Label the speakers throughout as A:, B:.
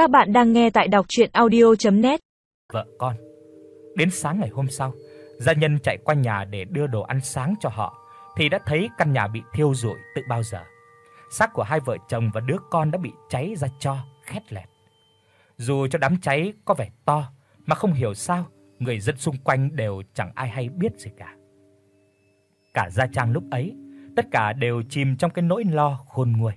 A: Các bạn đang nghe tại đọc audio net
B: Vợ con. Đến sáng ngày hôm sau, gia nhân chạy qua nhà để đưa đồ ăn sáng cho họ thì đã thấy căn nhà bị thiêu rụi từ bao giờ. Xác của hai vợ chồng và đứa con đã bị cháy ra tro, khét lẹt. Dù cho đám cháy có vẻ to mà không hiểu sao người dân xung quanh đều chẳng ai hay biết gì cả. Cả gia trang lúc ấy, tất cả đều chìm trong cái nỗi lo khôn nguôi.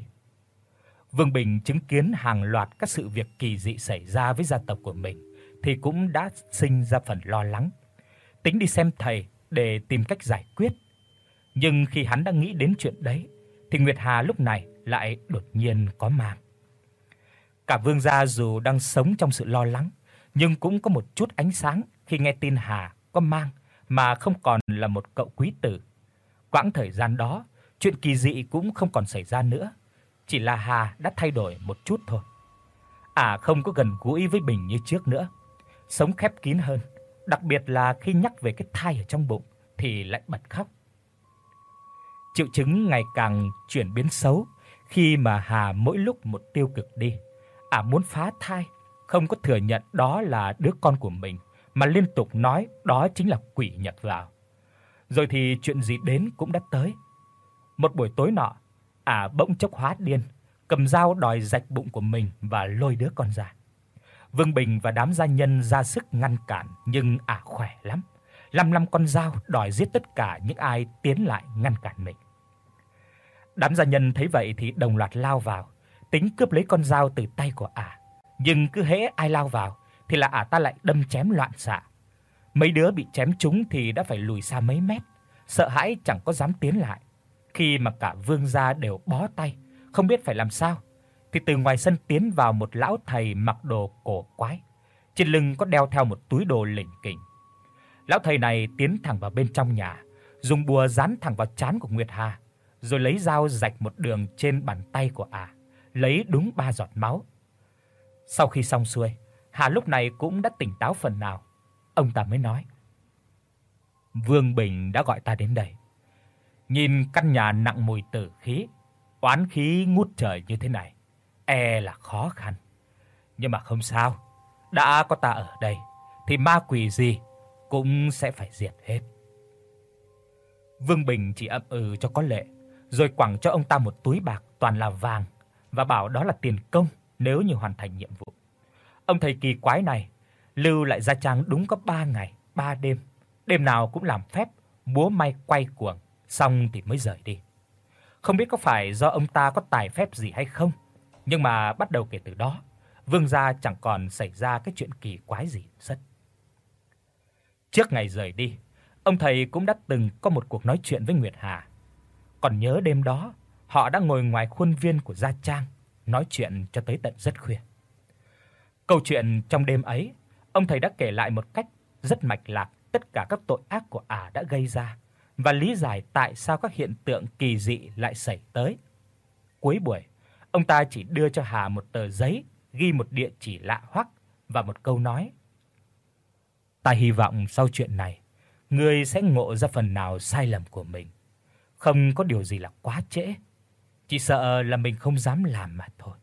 B: Vương Bình chứng kiến hàng loạt các sự việc kỳ dị xảy ra với gia tộc của mình thì cũng đã sinh ra phần lo lắng. Tính đi xem thầy để tìm cách giải quyết. Nhưng khi hắn đang nghĩ đến chuyện đấy thì Nguyệt Hà lúc này lại đột nhiên có mang. Cả Vương gia dù đang sống trong sự lo lắng, nhưng cũng có một chút ánh sáng khi nghe tin Hà có mang mà không còn là một cậu quý tử. Quãng thời gian đó, chuyện kỳ dị cũng không còn xảy ra nữa chỉ là Hà đã thay đổi một chút thôi. À không có gần gũi với Bình như trước nữa, sống khép kín hơn, đặc biệt là khi nhắc về cái thai ở trong bụng thì lại bật khóc. Triệu chứng ngày càng chuyển biến xấu khi mà Hà mỗi lúc một tiêu cực đi. À muốn phá thai, không có thừa nhận đó là đứa con của mình mà liên tục nói đó chính là quỷ nhập vào. Rồi thì chuyện gì đến cũng đã tới. Một buổi tối nọ, ả bỗng chốc hóa điên, cầm dao đòi rạch bụng của mình và lôi đứa con ra. Vương Bình và đám gia nhân ra sức ngăn cản nhưng ả khỏe lắm, lăm lăm con dao đòi giết tất cả những ai tiến lại ngăn cản mình. Đám gia nhân thấy vậy thì đồng loạt lao vào, tính cướp lấy con dao từ tay của ả, nhưng cứ hễ ai lao vào thì là ả ta lại đâm chém loạn xạ. Mấy đứa bị chém trúng thì đã phải lùi xa mấy mét, sợ hãi chẳng có dám tiến lại khi mà cả vương gia đều bó tay, không biết phải làm sao, thì từ ngoài sân tiến vào một lão thầy mặc đồ cổ quái, trên lưng có đeo theo một túi đồ lỉnh kỉnh. Lão thầy này tiến thẳng vào bên trong nhà, dùng bùa dán thẳng vào trán của Nguyệt Hà, rồi lấy dao rạch một đường trên bàn tay của ả, lấy đúng ba giọt máu. Sau khi xong xuôi, Hà lúc này cũng đã tỉnh táo phần nào, ông ta mới nói: "Vương Bình đã gọi ta đến đây. Nhìn căn nhà nặng mùi tử khí, oán khí ngút trời như thế này, e là khó khăn. Nhưng mà không sao, đã có ta ở đây thì ma quỷ gì cũng sẽ phải diệt hết. Vương Bình chỉ ậm ừ cho có lệ, rồi quẳng cho ông ta một túi bạc toàn là vàng và bảo đó là tiền công nếu như hoàn thành nhiệm vụ. Ông thầy kỳ quái này lưu lại gia trang đúng có 3 ngày, 3 đêm, đêm nào cũng làm phép múa may quay cuồng xong thì mới rời đi. Không biết có phải do ông ta có tài phép gì hay không, nhưng mà bắt đầu kể từ đó, Vương gia chẳng còn xảy ra cái chuyện kỳ quái gì rất. Trước ngày rời đi, ông thầy cũng đã từng có một cuộc nói chuyện với Nguyệt Hà. Còn nhớ đêm đó, họ đã ngồi ngoài khuôn viên của gia trang, nói chuyện cho tới tận rất khuya. Câu chuyện trong đêm ấy, ông thầy đã kể lại một cách rất mạch lạc tất cả các tội ác của ả đã gây ra và lý giải tại sao các hiện tượng kỳ dị lại xảy tới. Cuối buổi, ông ta chỉ đưa cho Hà một tờ giấy ghi một địa chỉ lạ hoắc và một câu nói: "Ta hy vọng sau chuyện này, ngươi sẽ ngộ ra phần nào sai lầm của mình. Không có điều gì là quá trễ, chỉ sợ là mình không dám làm mà thôi."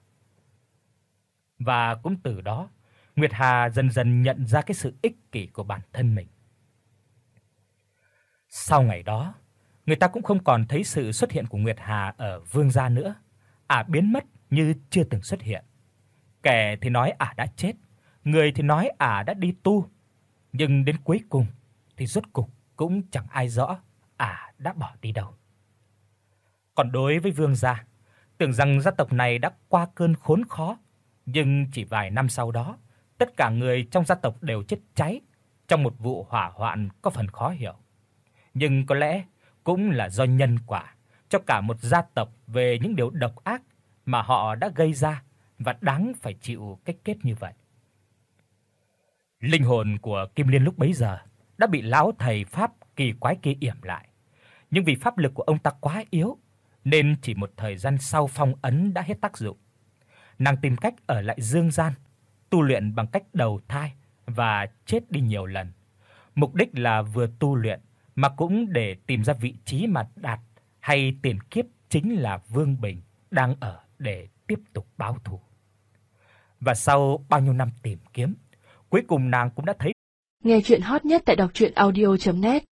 B: Và cũng từ đó, Nguyệt Hà dần dần nhận ra cái sự ích kỷ của bản thân mình. Sau ngày đó, người ta cũng không còn thấy sự xuất hiện của Nguyệt Hà ở Vương gia nữa, ả à, biến mất như chưa từng xuất hiện. Kẻ thì nói ả à đã chết, người thì nói ả à đã đi tu, nhưng đến cuối cùng thì rốt cục cũng chẳng ai rõ ả đã bỏ đi đâu. Còn đối với Vương gia, tưởng rằng gia tộc này đã qua cơn khốn khó, nhưng chỉ vài năm sau đó, tất cả người trong gia tộc đều chết cháy trong một vụ hỏa hoạn có phần khó hiểu nhưng có lẽ cũng là do nhân quả cho cả một gia tộc về những điều độc ác mà họ đã gây ra và đáng phải chịu cái kết như vậy. Linh hồn của Kim Liên lúc bấy giờ đã bị lão thầy pháp kỳ quái kia yểm lại. Nhưng vì pháp lực của ông ta quá yếu nên chỉ một thời gian sau phong ấn đã hết tác dụng. Nàng tìm cách ở lại dương gian, tu luyện bằng cách đầu thai và chết đi nhiều lần. Mục đích là vừa tu luyện mà cũng để tìm ra vị trí mà đạt hay tiền kiếp chính là Vương Bình đang ở để tiếp tục báo thù. Và sau bao nhiêu năm tìm kiếm, cuối cùng nàng cũng đã thấy
C: Nghe truyện hot nhất tại doctruyenaudio.net